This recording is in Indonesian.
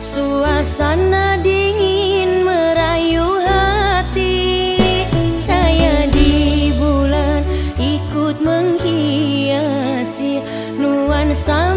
Suasana dingin merayu hati. Cahaya di bulan ikut menghiasi Nuansa